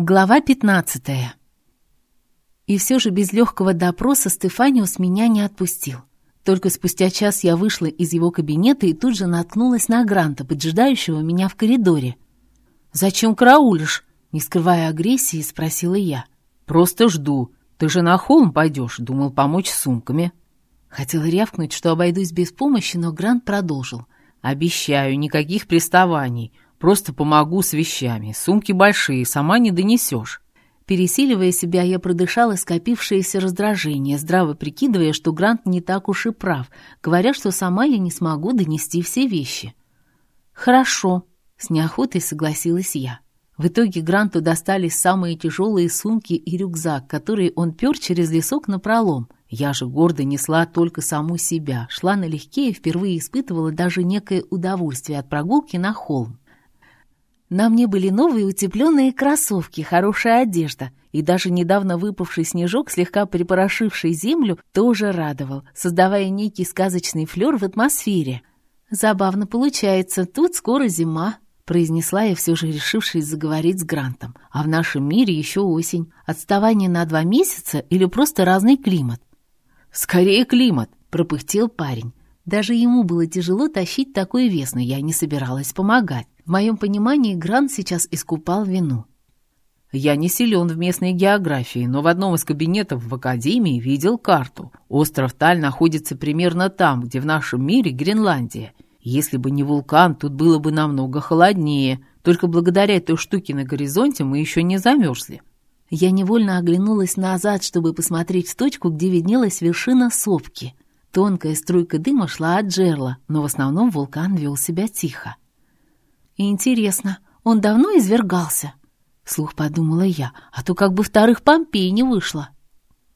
Глава 15 И все же без легкого допроса Стефаниус меня не отпустил. Только спустя час я вышла из его кабинета и тут же наткнулась на Гранта, поджидающего меня в коридоре. «Зачем караулишь?» — не скрывая агрессии, спросила я. «Просто жду. Ты же на холм пойдешь, думал помочь с сумками». Хотела рявкнуть, что обойдусь без помощи, но Грант продолжил. «Обещаю, никаких приставаний. Просто помогу с вещами. Сумки большие, сама не донесешь». Пересиливая себя, я продышала скопившееся раздражение, здраво прикидывая, что Грант не так уж и прав, говоря, что сама я не смогу донести все вещи. «Хорошо», — с неохотой согласилась я. В итоге Гранту достались самые тяжелые сумки и рюкзак, которые он пер через лесок напролом. Я же гордо несла только саму себя, шла налегке и впервые испытывала даже некое удовольствие от прогулки на холм. На мне были новые утепленные кроссовки, хорошая одежда, и даже недавно выпавший снежок, слегка припорошивший землю, тоже радовал, создавая некий сказочный флер в атмосфере. «Забавно получается, тут скоро зима», — произнесла я, все же решившись заговорить с Грантом. «А в нашем мире еще осень. Отставание на два месяца или просто разный климат?» «Скорее климат», — пропыхтел парень. Даже ему было тяжело тащить такой вес, но я не собиралась помогать. В моем понимании Грант сейчас искупал вину. Я не силен в местной географии, но в одном из кабинетов в Академии видел карту. Остров Таль находится примерно там, где в нашем мире Гренландия. Если бы не вулкан, тут было бы намного холоднее. Только благодаря этой штуке на горизонте мы еще не замерзли. Я невольно оглянулась назад, чтобы посмотреть в точку, где виднелась вершина сопки. Тонкая струйка дыма шла от жерла, но в основном вулкан вел себя тихо. Интересно, он давно извергался? Слух подумала я, а то как бы вторых Помпей не вышло.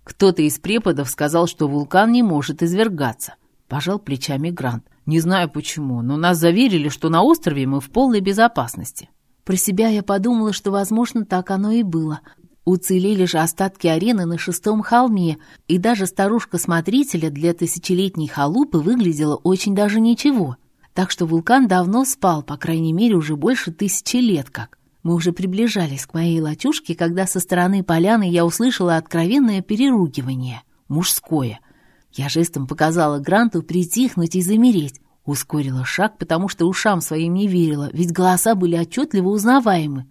Кто-то из преподов сказал, что вулкан не может извергаться. Пожал плечами Грант. Не знаю почему, но нас заверили, что на острове мы в полной безопасности. Про себя я подумала, что, возможно, так оно и было. Уцелели же остатки арены на шестом холме, и даже старушка-смотрителя для тысячелетней халупы выглядела очень даже ничего так что вулкан давно спал, по крайней мере, уже больше тысячи лет как. Мы уже приближались к моей лачушке, когда со стороны поляны я услышала откровенное переругивание, мужское. Я жестом показала Гранту притихнуть и замереть, ускорила шаг, потому что ушам своим не верила, ведь голоса были отчетливо узнаваемы.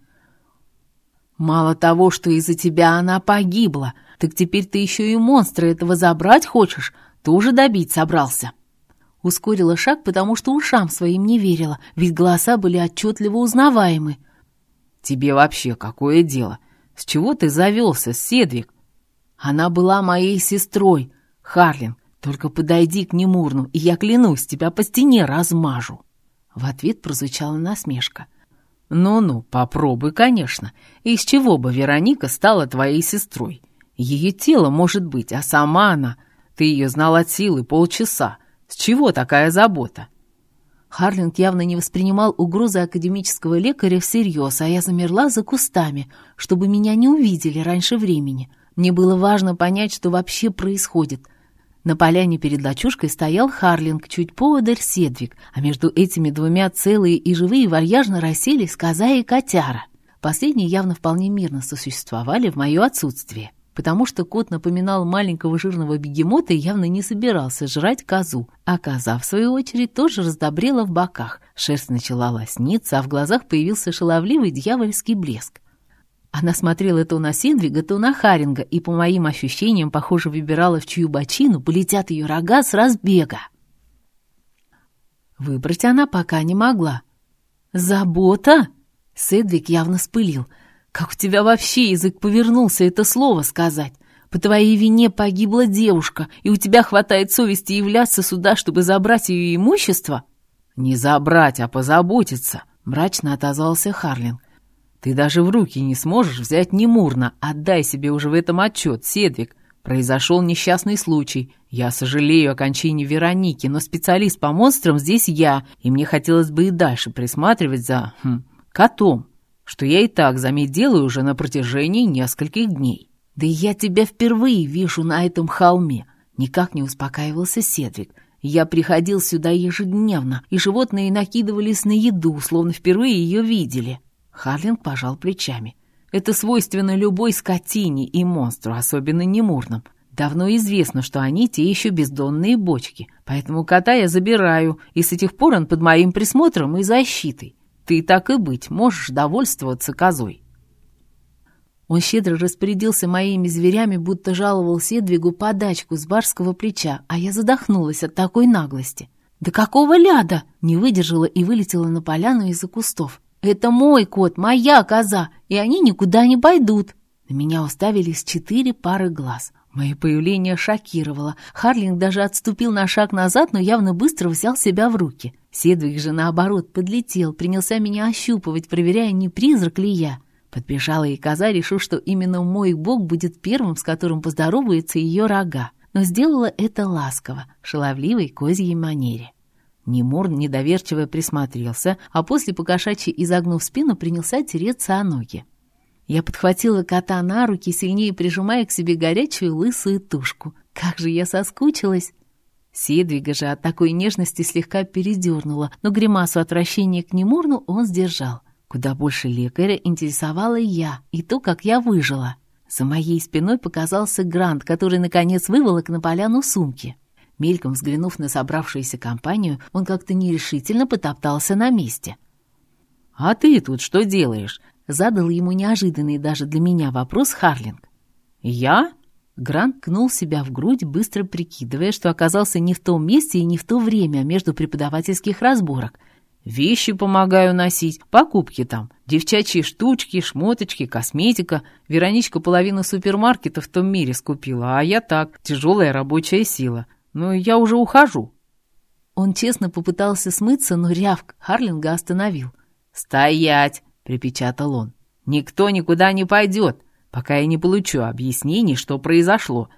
«Мало того, что из-за тебя она погибла, так теперь ты еще и монстра этого забрать хочешь, тоже добить собрался». Ускорила шаг, потому что ушам своим не верила, ведь голоса были отчетливо узнаваемы. «Тебе вообще какое дело? С чего ты завелся, Седвик?» «Она была моей сестрой, Харлин. Только подойди к Немурну, и я клянусь, тебя по стене размажу». В ответ прозвучала насмешка. «Ну-ну, попробуй, конечно. Из чего бы Вероника стала твоей сестрой? Ее тело может быть, а сама она... Ты ее знал от силы полчаса. С чего такая забота?» Харлинг явно не воспринимал угрозы академического лекаря всерьез, а я замерла за кустами, чтобы меня не увидели раньше времени. Мне было важно понять, что вообще происходит. На поляне перед лачушкой стоял Харлинг, чуть поодаль Седвик, а между этими двумя целые и живые варьяжно расселись коза и котяра. Последние явно вполне мирно сосуществовали в мое отсутствие потому что кот напоминал маленького жирного бегемота и явно не собирался жрать козу, а коза, в свою очередь, тоже раздобрела в боках, шерсть начала лосниться, а в глазах появился шаловливый дьявольский блеск. Она смотрела то на Синдвига, то на Харинга, и, по моим ощущениям, похоже, выбирала, в чью бочину полетят ее рога с разбега. Выбрать она пока не могла. «Забота?» Седвик явно спылил — как у тебя вообще язык повернулся это слово сказать? По твоей вине погибла девушка, и у тебя хватает совести являться сюда, чтобы забрать ее имущество?» «Не забрать, а позаботиться», — мрачно отозвался Харлин. «Ты даже в руки не сможешь взять Немурно. Отдай себе уже в этом отчет, Седвик. Произошел несчастный случай. Я сожалею о кончине Вероники, но специалист по монстрам здесь я, и мне хотелось бы и дальше присматривать за... Хм, котом что я и так, заметь, делаю уже на протяжении нескольких дней. «Да я тебя впервые вижу на этом холме!» Никак не успокаивался Седвик. «Я приходил сюда ежедневно, и животные накидывались на еду, словно впервые ее видели». Харлинг пожал плечами. Это свойственно любой скотине и монстру, особенно немурным. Давно известно, что они те еще бездонные бочки, поэтому кота я забираю, и с этих пор он под моим присмотром и защитой. Ты так и быть, можешь довольствоваться козой». Он щедро распорядился моими зверями, будто жаловал Седвигу подачку с барского плеча, а я задохнулась от такой наглости. «Да какого ляда?» Не выдержала и вылетела на поляну из-за кустов. «Это мой кот, моя коза, и они никуда не пойдут!» На меня уставились четыре пары глаз. Мое появление шокировало. Харлинг даже отступил на шаг назад, но явно быстро взял себя в руки. Седвиг же, наоборот, подлетел, принялся меня ощупывать, проверяя, не призрак ли я. Подбежала и коза, решив, что именно мой бог будет первым, с которым поздоровается ее рога. Но сделала это ласково, шаловливой козьей манере. Немур недоверчиво присмотрелся, а после покошачьи изогнув спину, принялся тереться о ноги. Я подхватила кота на руки, сильнее прижимая к себе горячую лысую тушку. Как же я соскучилась! Седвига же от такой нежности слегка передернула, но гримасу отвращения к Немурну он сдержал. Куда больше лекаря интересовала я и то, как я выжила. За моей спиной показался Грант, который, наконец, выволок на поляну сумки. Мельком взглянув на собравшуюся компанию, он как-то нерешительно потоптался на месте. «А ты тут что делаешь?» Задал ему неожиданный даже для меня вопрос Харлинг. «Я?» Грант кнул себя в грудь, быстро прикидывая, что оказался не в том месте и не в то время между преподавательских разборок. «Вещи помогаю носить, покупки там, девчачьи штучки, шмоточки, косметика. Вероничка половину супермаркета в том мире скупила, а я так, тяжелая рабочая сила. Но я уже ухожу». Он честно попытался смыться, но рявк Харлинга остановил. «Стоять!» — припечатал он. «Никто никуда не пойдет, пока я не получу объяснений, что произошло.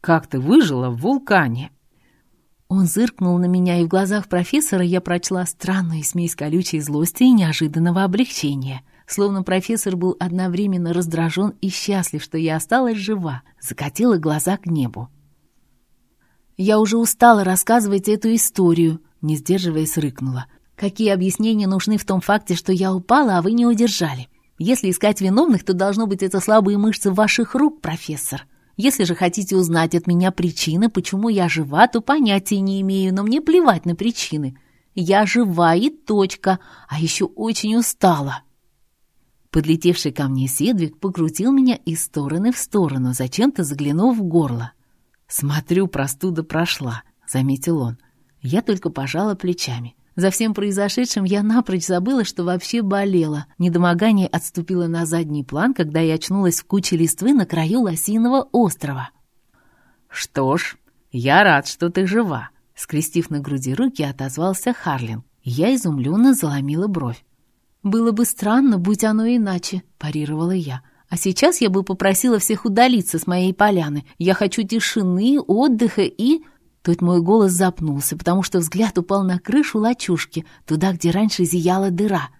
Как ты выжила в вулкане?» Он зыркнул на меня, и в глазах профессора я прочла странную смесь колючей злости и неожиданного облегчения. Словно профессор был одновременно раздражен и счастлив, что я осталась жива, закатила глаза к небу. «Я уже устала рассказывать эту историю», — не сдерживаясь, рыкнула. Какие объяснения нужны в том факте, что я упала, а вы не удержали? Если искать виновных, то должно быть это слабые мышцы ваших рук, профессор. Если же хотите узнать от меня причины, почему я жива, то понятия не имею, но мне плевать на причины. Я жива и точка, а еще очень устала. Подлетевший ко мне Седвик покрутил меня из стороны в сторону, зачем-то заглянув в горло. «Смотрю, простуда прошла», — заметил он. Я только пожала плечами. За всем произошедшим я напрочь забыла, что вообще болела. Недомогание отступило на задний план, когда я очнулась в куче листвы на краю лосиного острова. «Что ж, я рад, что ты жива», — скрестив на груди руки, отозвался Харлин. Я изумленно заломила бровь. «Было бы странно, будь оно иначе», — парировала я. «А сейчас я бы попросила всех удалиться с моей поляны. Я хочу тишины, отдыха и...» Тут мой голос запнулся, потому что взгляд упал на крышу лачушки, туда, где раньше зияла дыра.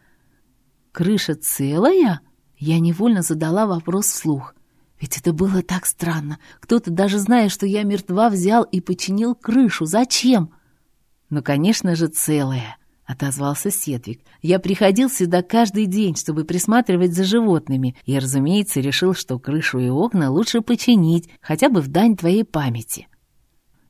«Крыша целая?» Я невольно задала вопрос вслух. Ведь это было так странно. Кто-то, даже зная, что я мертва, взял и починил крышу. Зачем? «Ну, конечно же, целая», — отозвался Сетвик. «Я приходил сюда каждый день, чтобы присматривать за животными, и, разумеется, решил, что крышу и окна лучше починить, хотя бы в дань твоей памяти».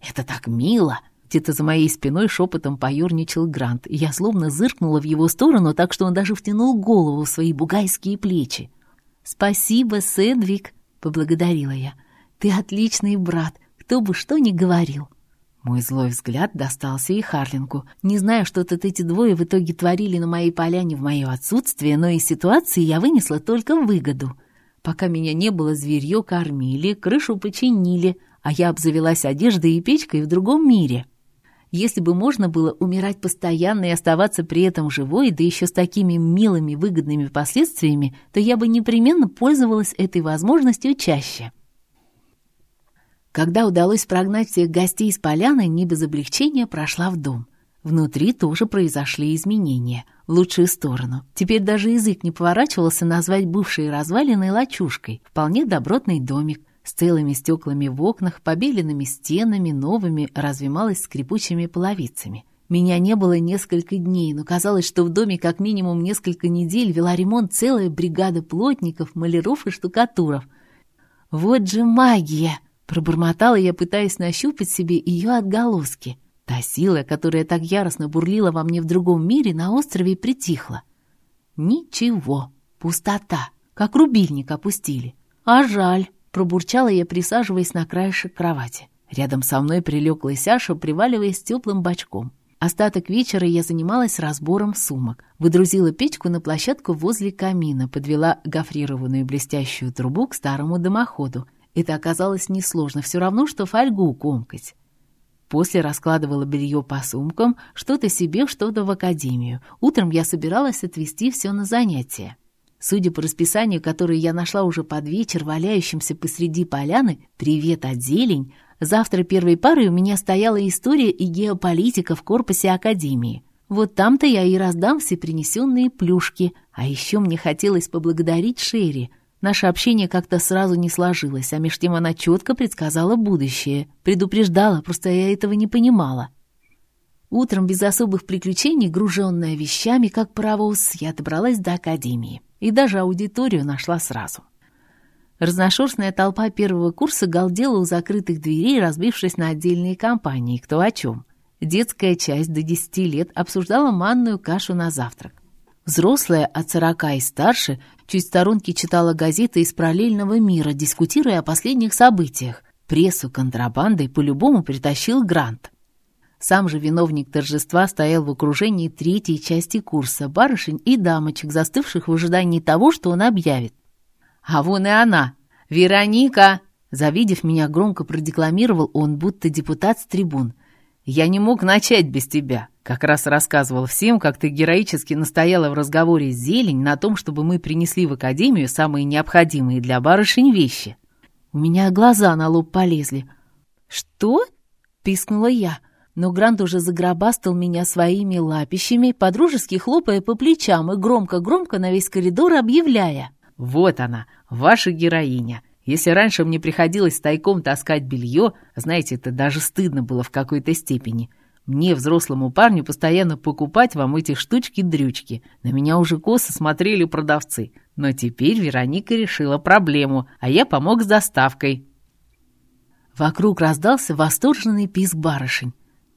«Это так мило!» Где-то за моей спиной шепотом поюрничал Грант, и я словно зыркнула в его сторону, так что он даже втянул голову в свои бугайские плечи. «Спасибо, Седвик!» — поблагодарила я. «Ты отличный брат, кто бы что ни говорил!» Мой злой взгляд достался и Харлинку. Не знаю, что тут эти двое в итоге творили на моей поляне в мое отсутствие, но из ситуации я вынесла только выгоду. Пока меня не было, зверье кормили, крышу починили — а я обзавелась одеждой и печкой в другом мире. Если бы можно было умирать постоянно и оставаться при этом живой, да еще с такими милыми выгодными последствиями, то я бы непременно пользовалась этой возможностью чаще. Когда удалось прогнать всех гостей из поляны, не без облегчения прошла в дом. Внутри тоже произошли изменения, в лучшую сторону. Теперь даже язык не поворачивался назвать бывшие развалины лачушкой. Вполне добротный домик, с целыми стеклами в окнах, побеленными стенами, новыми, разве малость скрипучими половицами. Меня не было несколько дней, но казалось, что в доме как минимум несколько недель вела ремонт целая бригада плотников, маляров и штукатуров. «Вот же магия!» — пробормотала я, пытаясь нащупать себе ее отголоски. Та сила, которая так яростно бурлила во мне в другом мире, на острове притихла. Ничего, пустота, как рубильник опустили. А жаль, пробурчала я, присаживаясь на краешек кровати. Рядом со мной прилег Лысяша, приваливаясь теплым бочком. Остаток вечера я занималась разбором сумок. Выдрузила печку на площадку возле камина, подвела гофрированную блестящую трубу к старому дымоходу. Это оказалось несложно, все равно, что фольгу комкать. После раскладывала белье по сумкам, что-то себе, что-то в академию. Утром я собиралась отвезти все на занятия. Судя по расписанию, которое я нашла уже под вечер, валяющимся посреди поляны, «Привет от зелень», Завтра первой парой у меня стояла история и геополитика в корпусе Академии. Вот там-то я и раздам все принесенные плюшки. А еще мне хотелось поблагодарить Шерри. Наше общение как-то сразу не сложилось, а меж тем она четко предсказала будущее. Предупреждала, просто я этого не понимала. Утром без особых приключений, груженная вещами, как паровоз, я добралась до Академии. И даже аудиторию нашла сразу. Разношерстная толпа первого курса галдела у закрытых дверей, разбившись на отдельные компании, кто о чем. Детская часть до 10 лет обсуждала манную кашу на завтрак. Взрослая от 40 и старше чуть в сторонке читала газеты из параллельного мира, дискутируя о последних событиях. Прессу контрабандой по-любому притащил Грант. Сам же виновник торжества стоял в окружении третьей части курса, барышень и дамочек, застывших в ожидании того, что он объявит. А вон и она. Вероника!» Завидев меня, громко продекламировал он, будто депутат с трибун. «Я не мог начать без тебя. Как раз рассказывал всем, как ты героически настояла в разговоре с Зелень на том, чтобы мы принесли в академию самые необходимые для барышень вещи». У меня глаза на лоб полезли. «Что?» — пискнула я. Но Грант уже загробастал меня своими лапищами, подружески хлопая по плечам и громко-громко на весь коридор объявляя. Вот она, ваша героиня. Если раньше мне приходилось тайком таскать белье, знаете, это даже стыдно было в какой-то степени. Мне, взрослому парню, постоянно покупать вам эти штучки-дрючки. На меня уже косо смотрели продавцы. Но теперь Вероника решила проблему, а я помог с доставкой. Вокруг раздался восторженный писк барышень.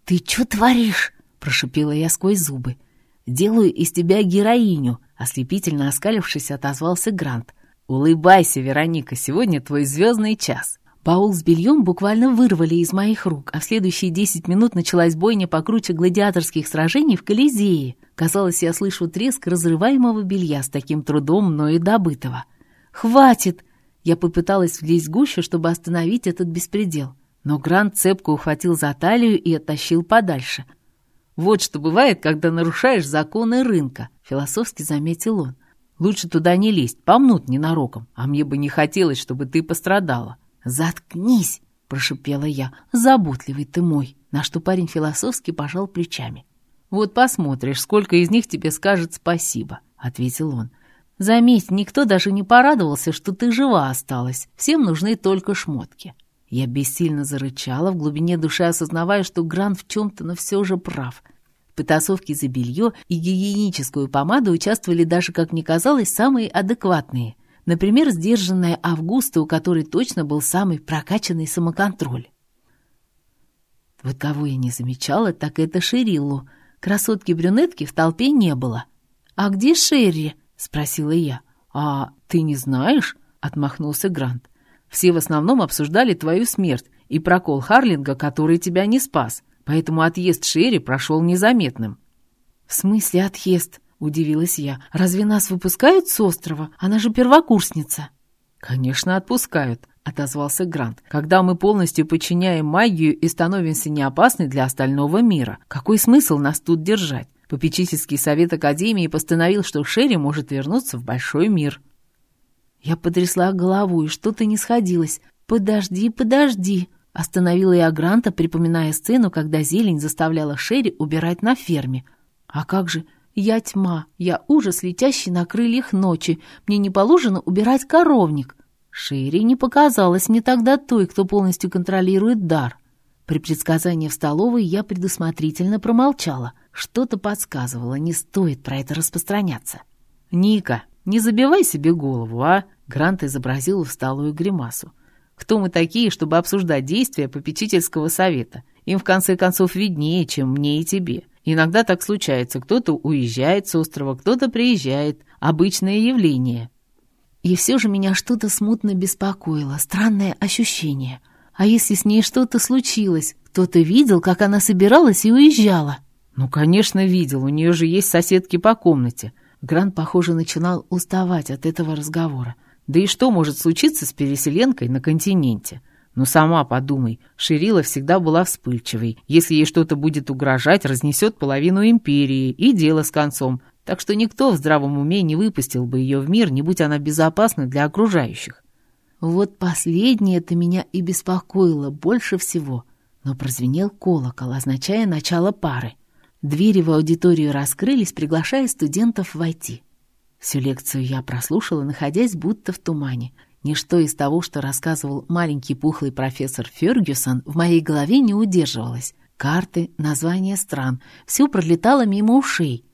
«Ты что творишь?» – прошипела я сквозь зубы. «Делаю из тебя героиню», — ослепительно оскалившись, отозвался Грант. «Улыбайся, Вероника, сегодня твой звездный час». Баул с бельем буквально вырвали из моих рук, а в следующие десять минут началась бойня покруче гладиаторских сражений в Колизее. Казалось, я слышу треск разрываемого белья с таким трудом мною добытого. «Хватит!» Я попыталась влезть гуще, чтобы остановить этот беспредел. Но Грант цепко ухватил за талию и оттащил подальше. Вот что бывает, когда нарушаешь законы рынка, философски заметил он. Лучше туда не лезть, помнут ненароком, а мне бы не хотелось, чтобы ты пострадала. Заткнись, прошипела я. Заботливый ты мой, на что парень философски пожал плечами. Вот посмотришь, сколько из них тебе скажет спасибо, ответил он. Заметь, никто даже не порадовался, что ты жива осталась. Всем нужны только шмотки. Я бессильно зарычала, в глубине души осознавая, что Грант в чем-то, но все же прав. В потасовке за белье и гигиеническую помаду участвовали даже, как мне казалось, самые адекватные. Например, сдержанная Августа, у которой точно был самый прокачанный самоконтроль. Вот кого я не замечала, так это Шериллу. Красотки-брюнетки в толпе не было. «А где Шерри?» — спросила я. «А ты не знаешь?» — отмахнулся Грант. Все в основном обсуждали твою смерть и прокол Харлинга, который тебя не спас, поэтому отъезд Шерри прошел незаметным». «В смысле отъезд?» — удивилась я. «Разве нас выпускают с острова? Она же первокурсница». «Конечно, отпускают», — отозвался Грант. «Когда мы полностью подчиняем магию и становимся неопасны для остального мира, какой смысл нас тут держать?» Попечительский совет Академии постановил, что Шерри может вернуться в большой мир. Я потрясла головой, что-то не сходилось. «Подожди, подожди!» Остановила я Гранта, припоминая сцену, когда зелень заставляла Шерри убирать на ферме. «А как же? Я тьма, я ужас, летящий на крыльях ночи. Мне не положено убирать коровник». Шерри не показалась мне тогда той, кто полностью контролирует дар. При предсказании в столовой я предусмотрительно промолчала. Что-то подсказывало, не стоит про это распространяться. «Ника, не забивай себе голову, а?» Грант изобразил усталую гримасу. «Кто мы такие, чтобы обсуждать действия попечительского совета? Им, в конце концов, виднее, чем мне и тебе. Иногда так случается. Кто-то уезжает с острова, кто-то приезжает. Обычное явление». И все же меня что-то смутно беспокоило, странное ощущение — а если с ней что-то случилось? Кто-то видел, как она собиралась и уезжала? Ну, конечно, видел. У нее же есть соседки по комнате. Грант, похоже, начинал уставать от этого разговора. Да и что может случиться с переселенкой на континенте? Ну, сама подумай, Ширила всегда была вспыльчивой. Если ей что-то будет угрожать, разнесет половину империи, и дело с концом. Так что никто в здравом уме не выпустил бы ее в мир, не будь она безопасна для окружающих. Вот последнее-то меня и беспокоило больше всего. Но прозвенел колокол, означая начало пары. Двери в аудиторию раскрылись, приглашая студентов войти. Всю лекцию я прослушала, находясь будто в тумане. Ничто из того, что рассказывал маленький пухлый профессор Фергюсон, в моей голове не удерживалось. Карты, названия стран — все пролетало мимо ушей.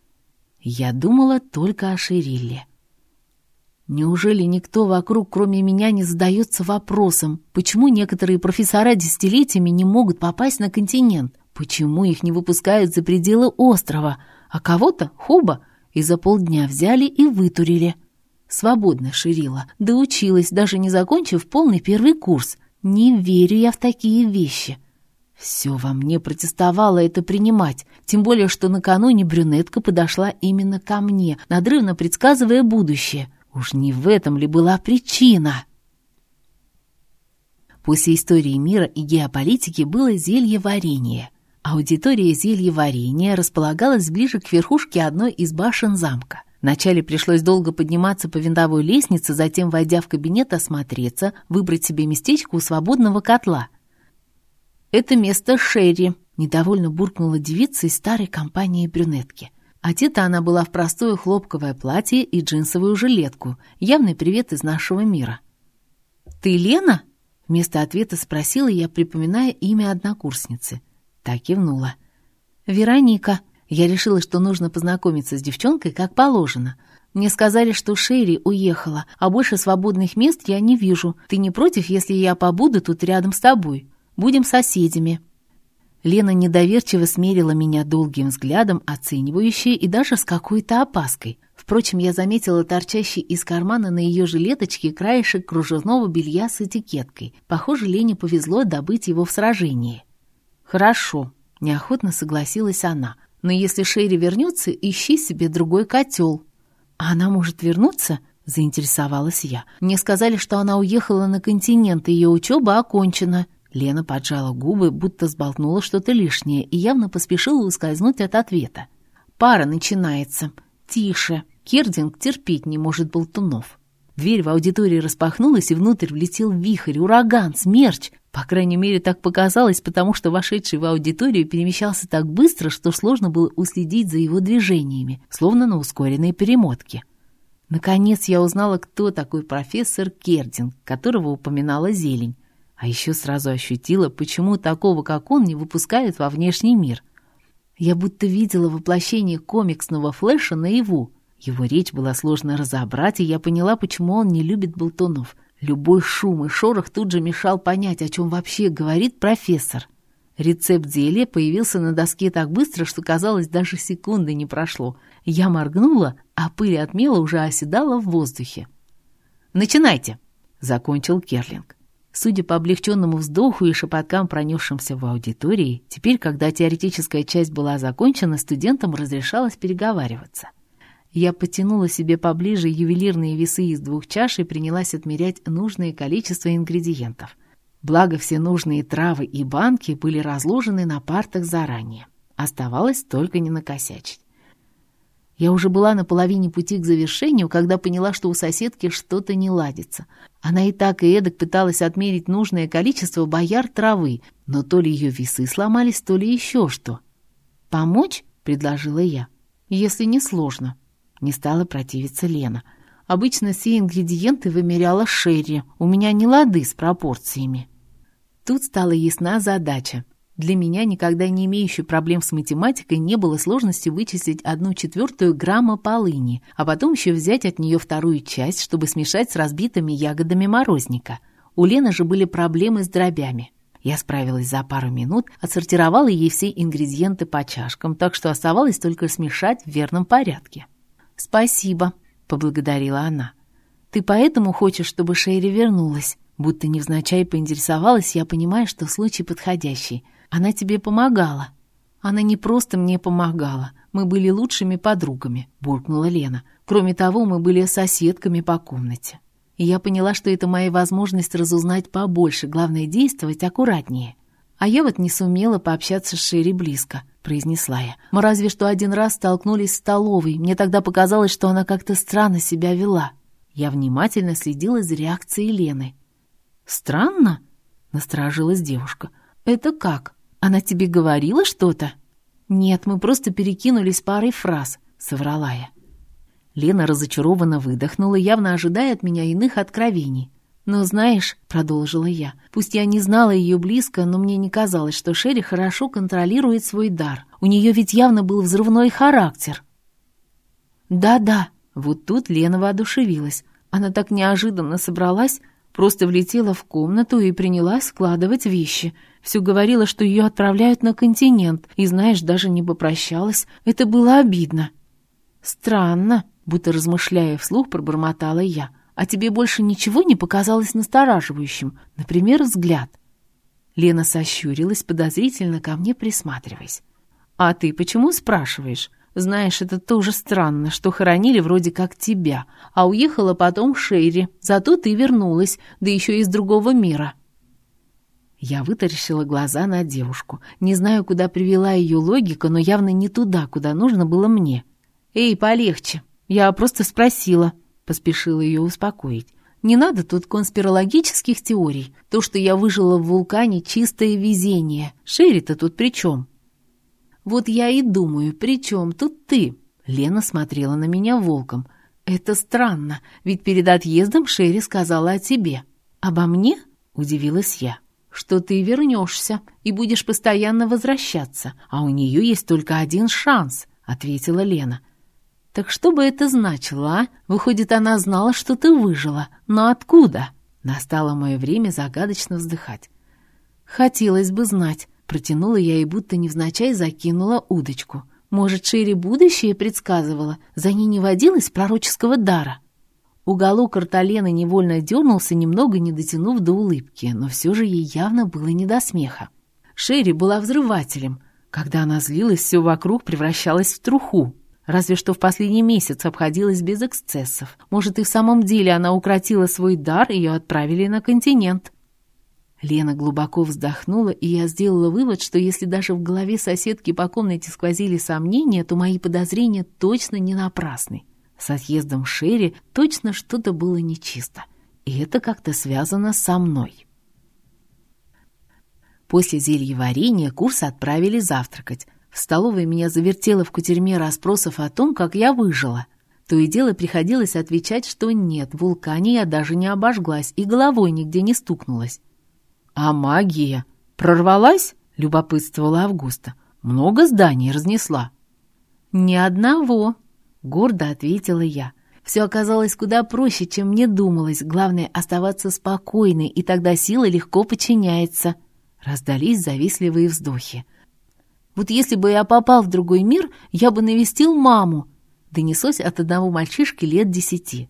Я думала только о Ширилле. Неужели никто вокруг, кроме меня, не задается вопросом, почему некоторые профессора десятилетиями не могут попасть на континент? Почему их не выпускают за пределы острова? А кого-то, Хуба, и за полдня взяли и вытурили. Свободно ширила, да училась, даже не закончив полный первый курс. Не верю я в такие вещи. Все во мне протестовало это принимать, тем более, что накануне брюнетка подошла именно ко мне, надрывно предсказывая будущее — Уж не в этом ли была причина? После истории мира и геополитики было зелье варенье. Аудитория зелья варенья располагалась ближе к верхушке одной из башен замка. Вначале пришлось долго подниматься по винтовой лестнице, затем, войдя в кабинет, осмотреться, выбрать себе местечко у свободного котла. «Это место Шерри», — недовольно буркнула девица из старой компании брюнетки. Одета она была в простое хлопковое платье и джинсовую жилетку. Явный привет из нашего мира. «Ты Лена?» Вместо ответа спросила я, припоминая имя однокурсницы. Так кивнула. «Вероника». Я решила, что нужно познакомиться с девчонкой как положено. Мне сказали, что Шерри уехала, а больше свободных мест я не вижу. Ты не против, если я побуду тут рядом с тобой? Будем соседями». Лена недоверчиво смерила меня долгим взглядом, оценивающей и даже с какой-то опаской. Впрочем, я заметила торчащий из кармана на ее жилеточке краешек кружевного белья с этикеткой. Похоже, Лене повезло добыть его в сражении. «Хорошо», — неохотно согласилась она. «Но если Шерри вернется, ищи себе другой котел». «А она может вернуться?» — заинтересовалась я. «Мне сказали, что она уехала на континент, и ее учеба окончена». Лена поджала губы, будто сболтнула что-то лишнее и явно поспешила ускользнуть от ответа. «Пара начинается. Тише. Кердинг терпеть не может болтунов». Дверь в аудитории распахнулась, и внутрь влетел вихрь, ураган, смерч. По крайней мере, так показалось, потому что вошедший в аудиторию перемещался так быстро, что сложно было уследить за его движениями, словно на ускоренной перемотке. Наконец я узнала, кто такой профессор Кердинг, которого упоминала зелень. А еще сразу ощутила, почему такого, как он, не выпускают во внешний мир. Я будто видела воплощение комиксного флэша наяву. Его речь была сложно разобрать, и я поняла, почему он не любит болтунов. Любой шум и шорох тут же мешал понять, о чем вообще говорит профессор. Рецепт зелья появился на доске так быстро, что, казалось, даже секунды не прошло. Я моргнула, а пыль от мела уже оседала в воздухе. «Начинайте!» — закончил Керлинг. Судя по облегченному вздоху и шепоткам, пронесшимся в аудитории, теперь, когда теоретическая часть была закончена, студентам разрешалось переговариваться. Я потянула себе поближе ювелирные весы из двух чаш и принялась отмерять нужное количество ингредиентов. Благо, все нужные травы и банки были разложены на партах заранее. Оставалось только не накосячить. Я уже была на половине пути к завершению, когда поняла, что у соседки что-то не ладится. Она и так и эдак пыталась отмерить нужное количество бояр травы, но то ли ее весы сломались, то ли еще что. «Помочь?» — предложила я. «Если не сложно». Не стала противиться Лена. «Обычно все ингредиенты вымеряла Шерри. У меня не лады с пропорциями». Тут стала ясна задача. Для меня, никогда не имеющей проблем с математикой, не было сложности вычислить одну четвертую грамма полыни, а потом еще взять от нее вторую часть, чтобы смешать с разбитыми ягодами морозника. У Лены же были проблемы с дробями. Я справилась за пару минут, отсортировала ей все ингредиенты по чашкам, так что оставалось только смешать в верном порядке. «Спасибо», — поблагодарила она. «Ты поэтому хочешь, чтобы Шейри вернулась?» Будто невзначай поинтересовалась, я понимаю, что случай подходящий. Она тебе помогала. Она не просто мне помогала. Мы были лучшими подругами, буркнула Лена. Кроме того, мы были соседками по комнате. И я поняла, что это моя возможность разузнать побольше, главное действовать аккуратнее. А я вот не сумела пообщаться Шерри близко, произнесла я. Мы разве что один раз столкнулись в столовой. Мне тогда показалось, что она как-то странно себя вела. Я внимательно следила за реакцией Лены. «Странно?» — насторожилась девушка. «Это как?» Она тебе говорила что-то?» «Нет, мы просто перекинулись парой фраз», — соврала я. Лена разочарованно выдохнула, явно ожидая от меня иных откровений. «Но знаешь», — продолжила я, — «пусть я не знала ее близко, но мне не казалось, что Шерри хорошо контролирует свой дар. У нее ведь явно был взрывной характер». «Да-да», — вот тут Лена воодушевилась. Она так неожиданно собралась, просто влетела в комнату и принялась складывать вещи — все говорила, что ее отправляют на континент, и, знаешь, даже не попрощалась. Это было обидно. Странно, будто размышляя вслух, пробормотала я. А тебе больше ничего не показалось настораживающим? Например, взгляд. Лена сощурилась, подозрительно ко мне присматриваясь. «А ты почему спрашиваешь? Знаешь, это тоже странно, что хоронили вроде как тебя, а уехала потом Шерри. Зато ты вернулась, да еще из другого мира. Я вытаращила глаза на девушку. Не знаю, куда привела ее логика, но явно не туда, куда нужно было мне. «Эй, полегче. Я просто спросила», — поспешила ее успокоить. «Не надо тут конспирологических теорий. То, что я выжила в вулкане, чистое везение. Шерри-то тут при чем?» «Вот я и думаю, при чем тут ты?» Лена смотрела на меня волком. «Это странно, ведь перед отъездом Шерри сказала о тебе». «Обо мне?» — удивилась я что ты вернешься и будешь постоянно возвращаться, а у нее есть только один шанс», — ответила Лена. «Так что бы это значило, а? Выходит, она знала, что ты выжила. Но откуда?» Настало мое время загадочно вздыхать. «Хотелось бы знать», — протянула я и будто невзначай закинула удочку. «Может, Шерри будущее предсказывала? За ней не водилось пророческого дара?» Уголок рта Лены невольно дернулся, немного не дотянув до улыбки, но все же ей явно было не до смеха. Шерри была взрывателем. Когда она злилась, все вокруг превращалось в труху. Разве что в последний месяц обходилась без эксцессов. Может, и в самом деле она укротила свой дар, и ее отправили на континент. Лена глубоко вздохнула, и я сделала вывод, что если даже в голове соседки по комнате сквозили сомнения, то мои подозрения точно не напрасны. С отъездом Шерри точно что-то было нечисто, и это как-то связано со мной. После зельеварения курс отправили завтракать. В столовой меня завертело в кутерьме расспросов о том, как я выжила. То и дело приходилось отвечать, что нет, в вулкане я даже не обожглась и головой нигде не стукнулась. «А магия? Прорвалась?» — любопытствовала Августа. «Много зданий разнесла». «Ни одного», Гордо ответила я. Все оказалось куда проще, чем мне думалось. Главное — оставаться спокойной, и тогда сила легко подчиняется. Раздались завистливые вздохи. «Вот если бы я попал в другой мир, я бы навестил маму!» Донеслось от одного мальчишки лет десяти.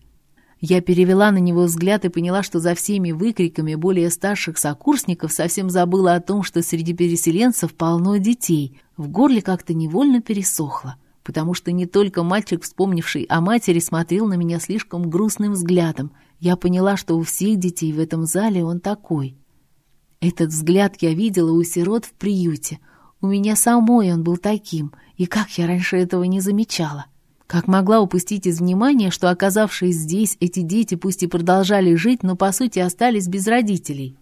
Я перевела на него взгляд и поняла, что за всеми выкриками более старших сокурсников совсем забыла о том, что среди переселенцев полно детей. В горле как-то невольно пересохло потому что не только мальчик, вспомнивший о матери, смотрел на меня слишком грустным взглядом. Я поняла, что у всех детей в этом зале он такой. Этот взгляд я видела у сирот в приюте. У меня самой он был таким, и как я раньше этого не замечала. Как могла упустить из внимания, что, оказавшись здесь, эти дети пусть и продолжали жить, но, по сути, остались без родителей.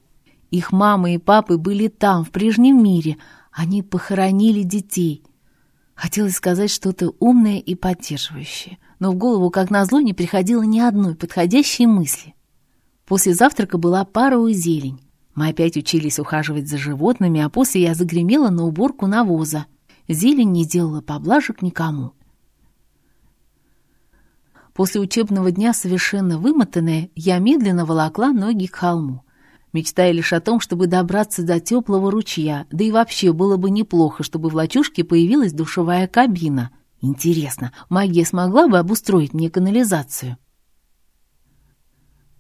Их мамы и папы были там, в прежнем мире. Они похоронили детей — Хотелось сказать что-то умное и поддерживающее, но в голову, как назло, не приходило ни одной подходящей мысли. После завтрака была пара у зелень. Мы опять учились ухаживать за животными, а после я загремела на уборку навоза. Зелень не делала поблажек никому. После учебного дня, совершенно вымотанная, я медленно волокла ноги к холму, мечтая лишь о том, чтобы добраться до теплого ручья, да и вообще было бы неплохо, чтобы в лачушке появилась душевая кабина. Интересно, магия смогла бы обустроить мне канализацию?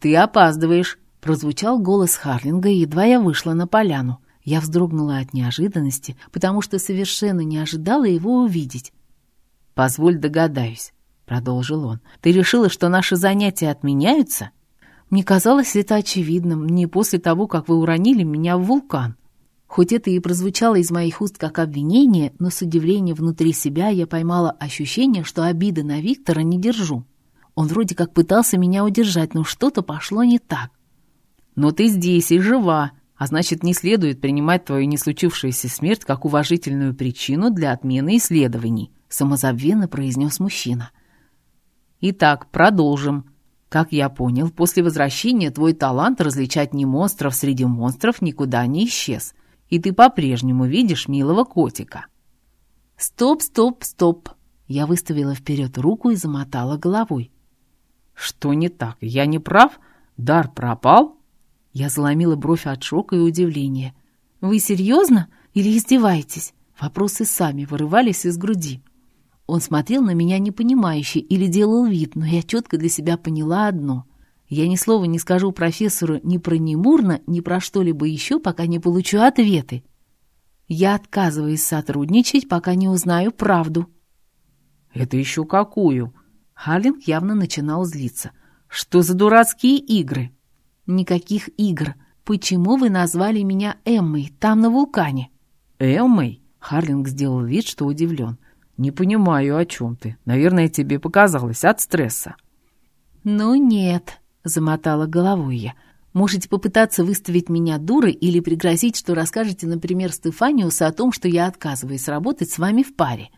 «Ты опаздываешь», — прозвучал голос Харлинга, едва я вышла на поляну. Я вздрогнула от неожиданности, потому что совершенно не ожидала его увидеть. «Позволь догадаюсь продолжил он. «Ты решила, что наши занятия отменяются?» «Мне казалось это очевидным, не после того, как вы уронили меня в вулкан». Хоть это и прозвучало из моих уст как обвинение, но с удивлением внутри себя я поймала ощущение, что обиды на Виктора не держу. Он вроде как пытался меня удержать, но что-то пошло не так. «Но ты здесь и жива, а значит, не следует принимать твою не случившуюся смерть как уважительную причину для отмены исследований», самозабвенно произнес мужчина. Итак, продолжим. Как я понял, после возвращения твой талант различать не монстров среди монстров никуда не исчез, и ты по-прежнему видишь милого котика. Стоп, стоп, стоп. Я выставила вперед руку и замотала головой. Что не так? Я не прав? Дар пропал? Я заломила бровь от шока и удивления. Вы серьезно или издеваетесь? Вопросы сами вырывались из груди. Он смотрел на меня непонимающе или делал вид, но я четко для себя поняла одно. Я ни слова не скажу профессору ни про Немурна, ни про что-либо еще, пока не получу ответы. Я отказываюсь сотрудничать, пока не узнаю правду. «Это еще какую?» Харлинг явно начинал злиться. «Что за дурацкие игры?» «Никаких игр. Почему вы назвали меня Эммой там, на вулкане?» «Эммой?» Харлинг сделал вид, что удивлен. «Не понимаю, о чем ты. Наверное, тебе показалось от стресса». «Ну нет», — замотала головой я. «Можете попытаться выставить меня дурой или пригрозить, что расскажете, например, Стефаниусу о том, что я отказываюсь работать с вами в паре.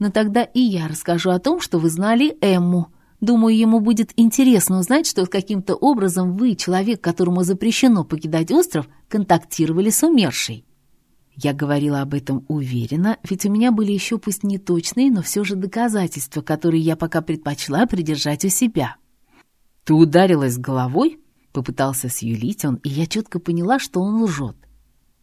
Но тогда и я расскажу о том, что вы знали Эмму. Думаю, ему будет интересно узнать, что каким-то образом вы, человек, которому запрещено покидать остров, контактировали с умершей». Я говорила об этом уверенно, ведь у меня были еще пусть не точные, но все же доказательства, которые я пока предпочла придержать у себя. «Ты ударилась головой?» — попытался сюлить он, и я четко поняла, что он лжет.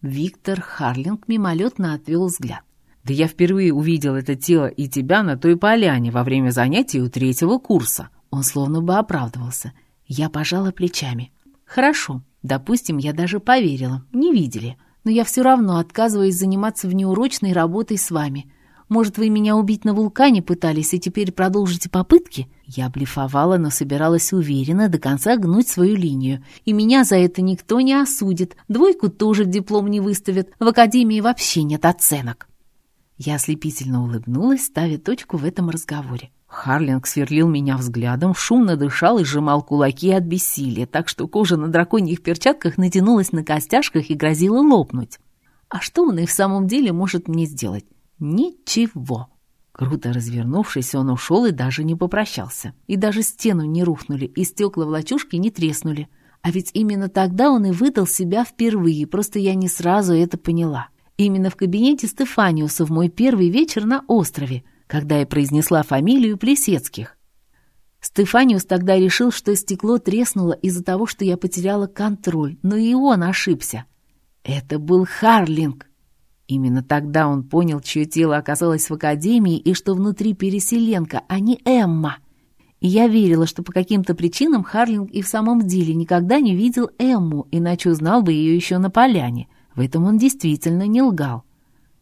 Виктор Харлинг мимолетно отвел взгляд. «Да я впервые увидел это тело и тебя на той поляне во время занятий у третьего курса». Он словно бы оправдывался. Я пожала плечами. «Хорошо, допустим, я даже поверила. Не видели но я все равно отказываюсь заниматься внеурочной работой с вами. Может, вы меня убить на вулкане пытались и теперь продолжите попытки?» Я блефовала, но собиралась уверенно до конца гнуть свою линию. И меня за это никто не осудит. Двойку тоже диплом не выставят. В академии вообще нет оценок. Я ослепительно улыбнулась, ставя точку в этом разговоре. Харлинг сверлил меня взглядом, шумно дышал и сжимал кулаки от бессилия, так что кожа на драконьих перчатках натянулась на костяшках и грозила лопнуть. А что он и в самом деле может мне сделать? Ничего. Круто развернувшись, он ушел и даже не попрощался. И даже стену не рухнули, и стекла в лачушке не треснули. А ведь именно тогда он и выдал себя впервые, просто я не сразу это поняла. Именно в кабинете Стефаниуса в мой первый вечер на острове — когда я произнесла фамилию Плесецких. Стефаниус тогда решил, что стекло треснуло из-за того, что я потеряла контроль, но и он ошибся. Это был Харлинг. Именно тогда он понял, чье тело оказалось в академии и что внутри переселенка, а не Эмма. И я верила, что по каким-то причинам Харлинг и в самом деле никогда не видел Эмму, иначе узнал бы ее еще на поляне. В этом он действительно не лгал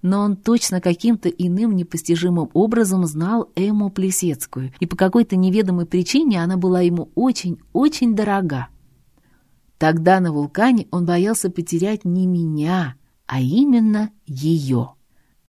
но он точно каким-то иным непостижимым образом знал Эмму Плесецкую, и по какой-то неведомой причине она была ему очень-очень дорога. Тогда на вулкане он боялся потерять не меня, а именно ее.